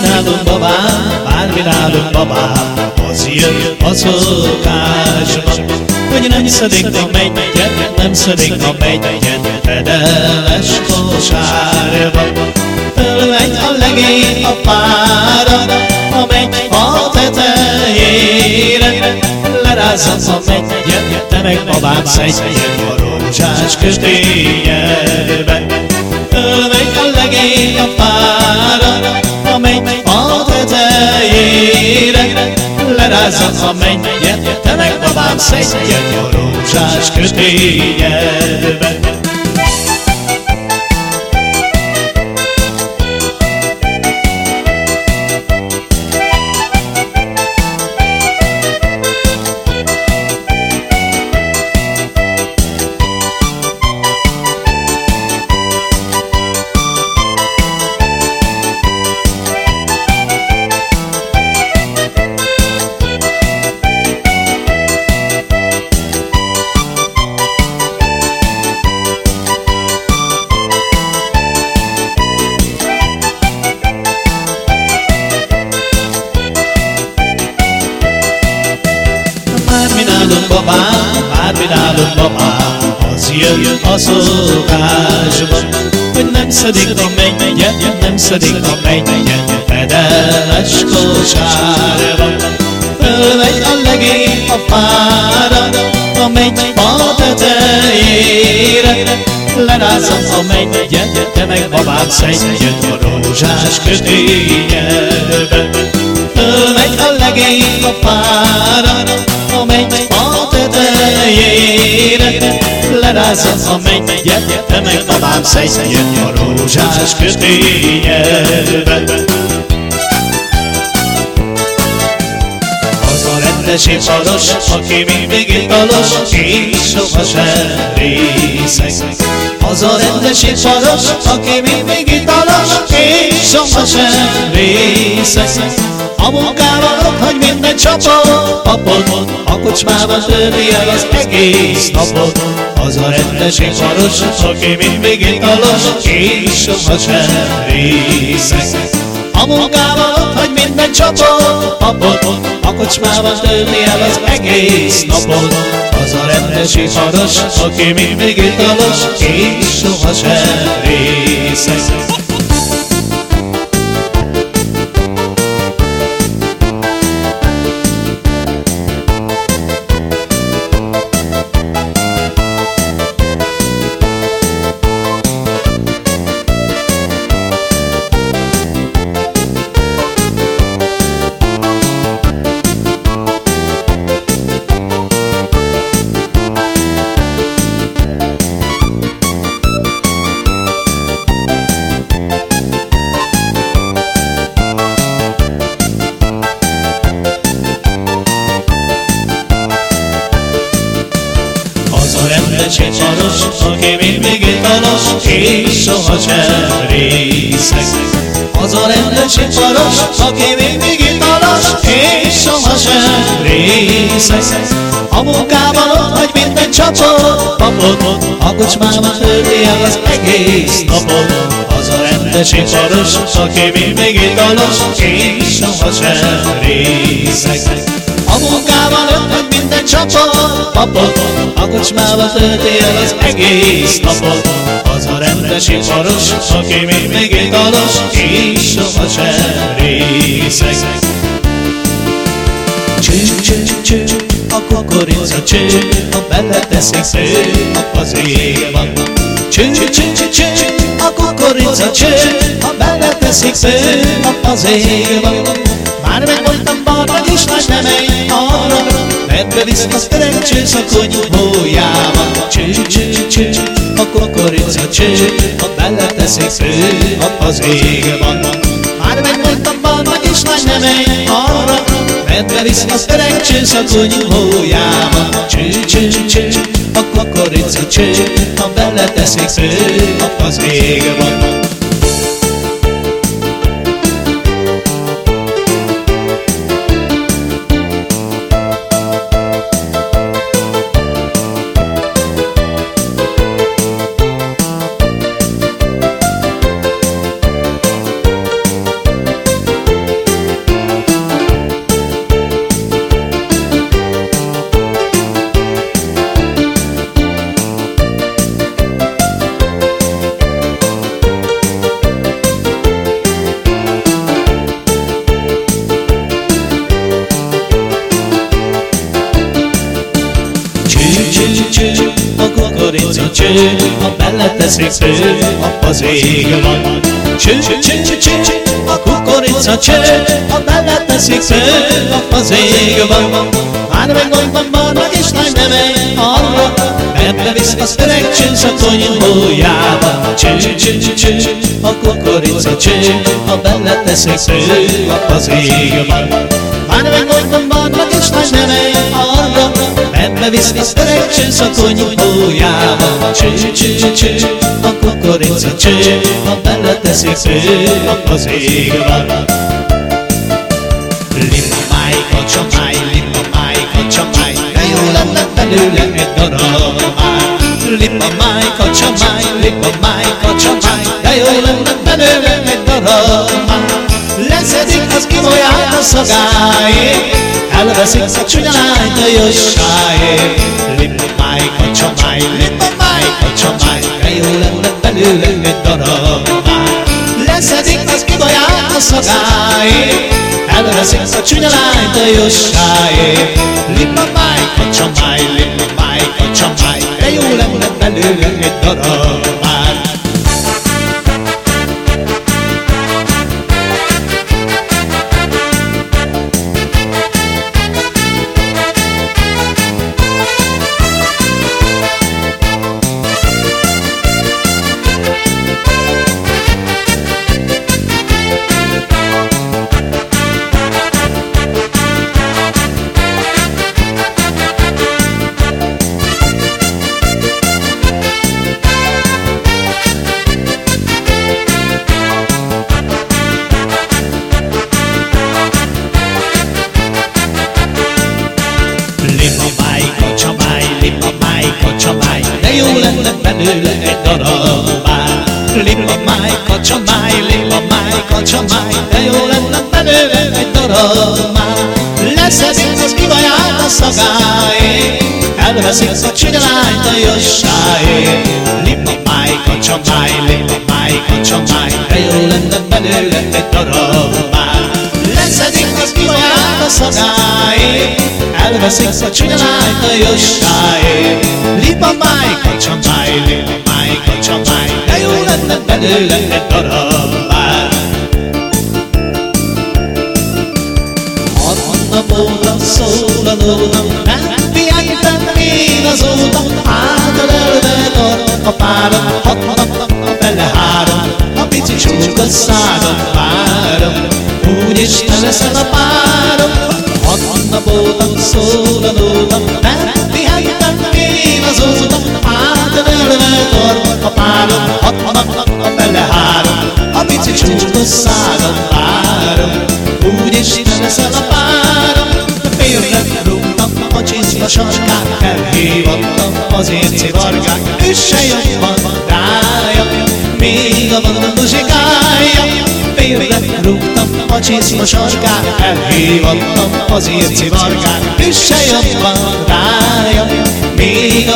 mi nálunk babám, bár mi nálunk babám, az jön a szokásba. Hogy nem szedik a megyet, nem szedik a megyet, fedeles kosárba. Fölmegy a legény a pára, a megy a tetejére, lerázza a megyet, te meg babám szedjen a rózsás kötényelbe. Fölmegy a legény a pára, a megy a tetejére, lerázza a mennyet, te meg babám szedjen a rózsás kötényelbe. Nálunk babám, már mi nálunk babám, az jön a szokásba, hogy nem szedik a mennyet, nem szedik a mennyet, fedeles kosárba. Fölmegy a legény a pára, a megy a tetejére, lerázza a mennyet, te meg babám szedjen a rózsás kötényelbe. Fölmegy a legény a pára, lerázza a mennyet, te meg babám szedjen a rózsás kötényelbe. Az a rendes iparos, aki mindig italos, és sohasem részeg. Az a rendes iparos, aki mindig italos, és sohasem részeg. A munkával hagy minden csapot, papot, a kocsmában tölti el az egész napot. Az a rendes iparos, aki mindig italos, és sohasem részeg. A munkával hagy minden csapot, papot, a kocsmában tölti el az egész napot. Az a rendes iparos, aki mindig italos, és sohasem részeg. A rendes iparos, aki mindig italos, és sohasem részeg. Az a rendes iparos, aki mindig italos, és sohasem részeg. A munkában ott hagy minden csapot, papot, a kocsmában el az egész napot. Az a rendes iparos, aki mindig italos, és sohasem részeg. A ott hagy minden csapot, papot, a kocsmába tölti el az egész napot. Az a rendes iparos, aki mindig italos, és sohasem részeg. Cső, cső, cső, a kukorica cső, ha beleteszik sző, az ég van. Cső, cső, cső, cső, a kukorica cső, ha beleteszik sző, az ég van. Már megmondtam barna is nagy nem bevisz az öreg csősz a konyhójába. Cső, cső, cső, a kukorica cső, ha beleteszik sző, az ég van. Már megmondtam barna is nagy nem menj arra, mert bevisz az öreg csősz a konyhójába. Cső, cső, cső, a kukorica cső, ha beleteszik sző, az ég van. Beleteszik fő, az ég van. Cső, cső, cső, a kukorica cső, ha beleteszik fő, az ég van. Már meg mondtam barnak és nagy neve arra, ebbe visz az öreg csősz a konyhójába. Cső, cső, cső, a kukorica cső, ha beleteszik fő, az ég van. Már meg mondtam barnak és nagy neve arra, ebbe visz az öreg csősz a konyhójába. Cső, cső, cső, a kukorica cső, ha beleteszik fő, az ég van. Limpamáj, kacsamáj, limpamáj, kacsamáj, de jó lenne belőle egy darab már. Limpamáj, kacsamáj, limpamáj, szagáért, elveszik a csúnya lányt a jossáért. Limpamáj, kacsamáj, limpamáj, kacsamáj, de jó lenne belőle egy darab már. Leszedik az ibolyát a szagáért, elveszik a csúnya lányt a jossáért. Limpamáj, kacsamáj, lipamáj, kacsamáj, de jó lenne belőle egy darab már. Leszedik az ivaját a szagáért, elveszik a csinyalányt a jossáért. Lipamáj, kacsamáj, lipamáj, kacsamáj, de jó lenne belőle egy darab már. Leszedik az ivaját a szagáért, elveszik a csinyalányt a jossáért. Lipa máj, kacsamáj, lipa máj, kacsamáj, de jó lenne belőle egy darab bár. Hat napóta szól a nótam, nem pihentem én azóta, hátra előre tart a párom, hat napnak bele három, a pici csúk a szádon várom, úgyis te leszel a párom, hat napóta szól a se jobban rája, még a muzsikája, félre rúgtam a csincba sarkát, elhívattam azért civargát, ő se jobban rája, még